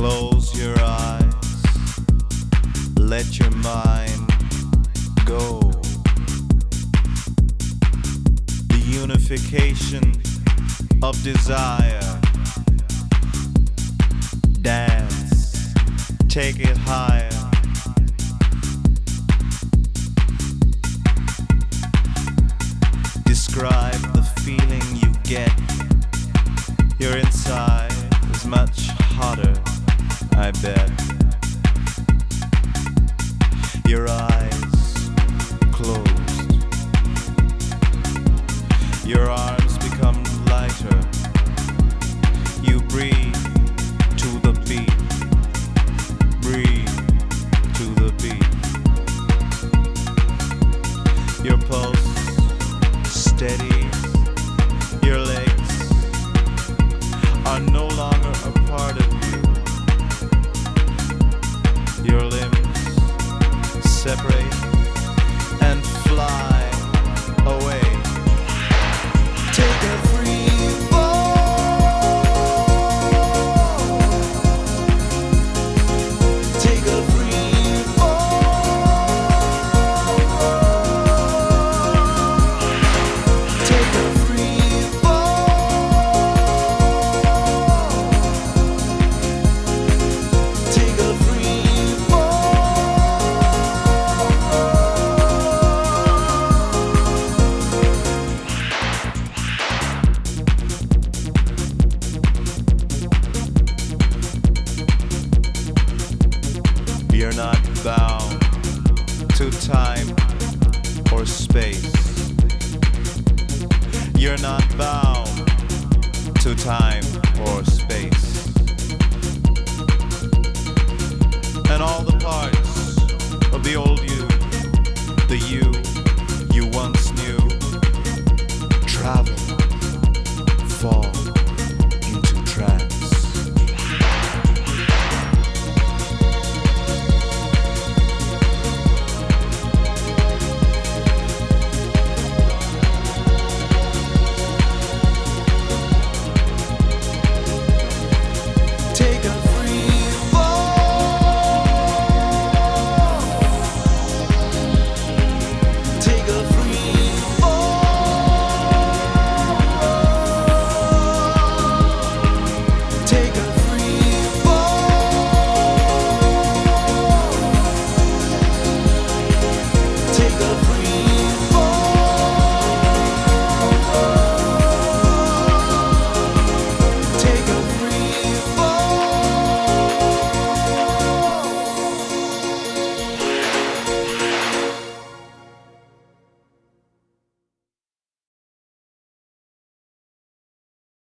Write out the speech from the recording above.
Close your eyes, let your mind go. The unification of desire. Dance, take it higher. Describe the feeling you get. Your inside is much hotter, I bet. Your eyes closed. Your arms become lighter. You breathe to the beat. Breathe to the beat. Your pulse steady. not bound to time or space. You're not bound to time or space. And all the parts of the old you, the you you once knew, travel.